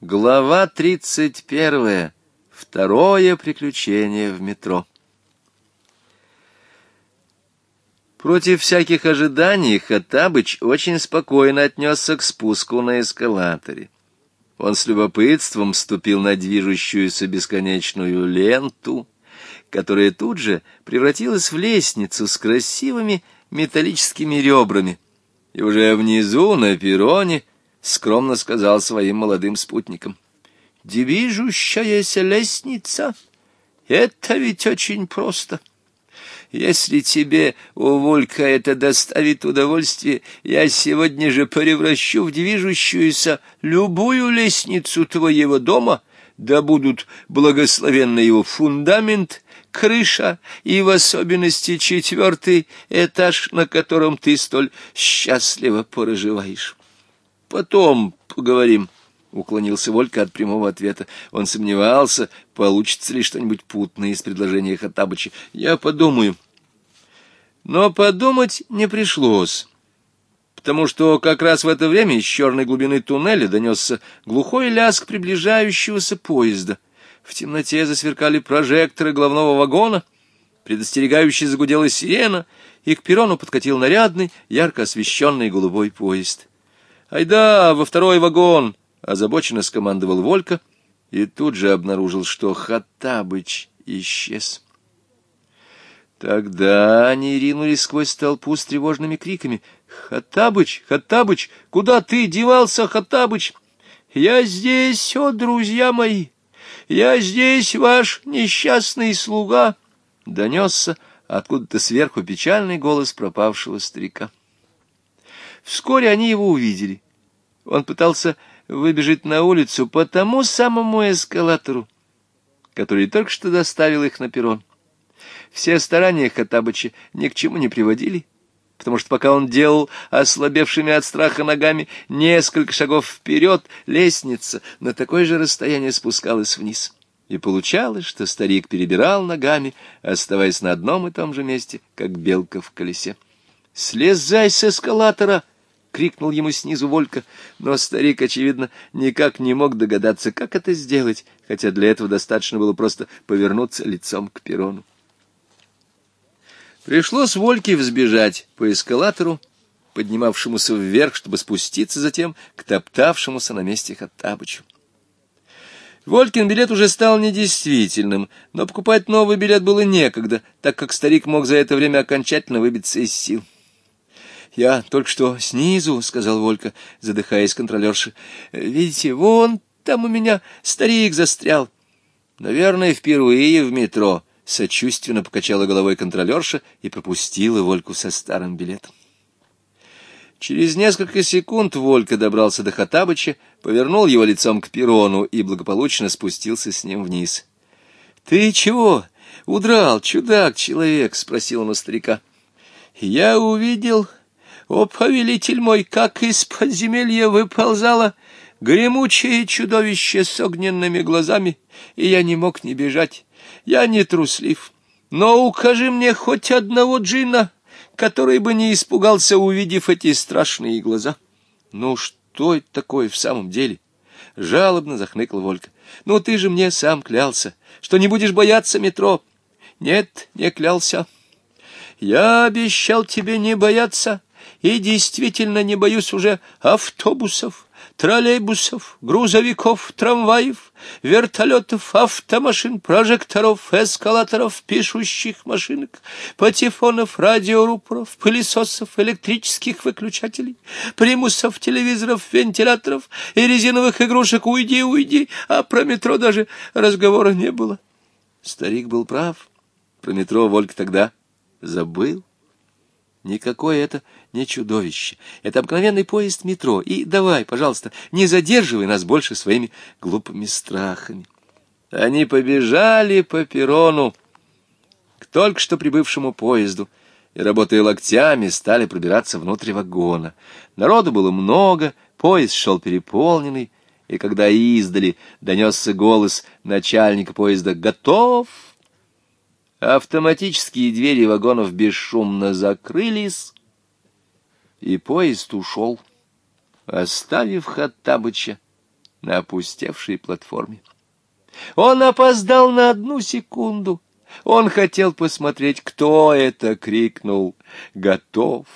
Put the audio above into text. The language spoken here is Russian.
Глава 31. Второе приключение в метро. Против всяких ожиданий Хаттабыч очень спокойно отнесся к спуску на эскалаторе. Он с любопытством ступил на движущуюся бесконечную ленту, которая тут же превратилась в лестницу с красивыми металлическими ребрами. И уже внизу, на перроне, —— скромно сказал своим молодым спутникам. «Движущаяся лестница — это ведь очень просто. Если тебе, о, это доставит удовольствие, я сегодня же превращу в движущуюся любую лестницу твоего дома, да будут благословенны его фундамент — крыша и в особенности четвертый этаж, на котором ты столь счастливо проживаешь. Потом поговорим, — уклонился Волька от прямого ответа. Он сомневался, получится ли что-нибудь путное из предложения Хаттабыча. Я подумаю. Но подумать не пришлось, потому что как раз в это время из черной глубины туннеля донесся глухой лязг приближающегося поезда. В темноте засверкали прожекторы главного вагона, предостерегающе загудела сирена, и к перрону подкатил нарядный, ярко освещенный голубой поезд. «Айда, во второй вагон!» — озабоченно скомандовал Волька и тут же обнаружил, что Хаттабыч исчез. Тогда они ринулись сквозь толпу с тревожными криками. «Хаттабыч! Хаттабыч! Куда ты девался, Хаттабыч?» «Я здесь, о, друзья мои! Я здесь, ваш несчастный слуга!» Донесся откуда-то сверху печальный голос пропавшего старика. Вскоре они его увидели. Он пытался выбежать на улицу по тому самому эскалатору, который только что доставил их на перрон. Все старания Хаттабыча ни к чему не приводили, потому что пока он делал ослабевшими от страха ногами несколько шагов вперед, лестница на такое же расстояние спускалась вниз. И получалось, что старик перебирал ногами, оставаясь на одном и том же месте, как белка в колесе. «Слезай с эскалатора!» крикнул ему снизу Волька, но старик, очевидно, никак не мог догадаться, как это сделать, хотя для этого достаточно было просто повернуться лицом к перрону. Пришлось Вольке взбежать по эскалатору, поднимавшемуся вверх, чтобы спуститься затем к топтавшемуся на месте Хаттабычу. Волькин билет уже стал недействительным, но покупать новый билет было некогда, так как старик мог за это время окончательно выбиться из сил. Я только что снизу, — сказал Волька, задыхаясь контролерши. — Видите, вон там у меня старик застрял. — Наверное, впервые в метро. Сочувственно покачала головой контролерша и пропустила Вольку со старым билетом. Через несколько секунд Волька добрался до Хатабыча, повернул его лицом к перрону и благополучно спустился с ним вниз. — Ты чего? Удрал, чудак-человек? — спросил он у старика. — Я увидел о, повелитель мой, как из подземелья выползало гремучее чудовище с огненными глазами, и я не мог не бежать. Я не труслив, но укажи мне хоть одного джина, который бы не испугался, увидев эти страшные глаза. Ну, что это такое в самом деле? Жалобно захныкла Волька. Ну, ты же мне сам клялся, что не будешь бояться метро. Нет, не клялся. Я обещал тебе не бояться, — и действительно не боюсь уже автобусов, троллейбусов, грузовиков, трамваев, вертолетов, автомашин, прожекторов, эскалаторов, пишущих машинок, патефонов, радиорупоров, пылесосов, электрических выключателей, примусов, телевизоров, вентиляторов и резиновых игрушек. Уйди, уйди, а про метро даже разговора не было. Старик был прав. Про метро Вольк тогда забыл. Никакое это не чудовище. Это обыкновенный поезд метро. И давай, пожалуйста, не задерживай нас больше своими глупыми страхами. Они побежали по перрону к только что прибывшему поезду и, работая локтями, стали пробираться внутрь вагона. Народу было много, поезд шел переполненный, и когда издали донесся голос начальника поезда «Готов!» Автоматические двери вагонов бесшумно закрылись, и поезд ушел, оставив Хаттабыча на опустевшей платформе. Он опоздал на одну секунду. Он хотел посмотреть, кто это крикнул «Готов!»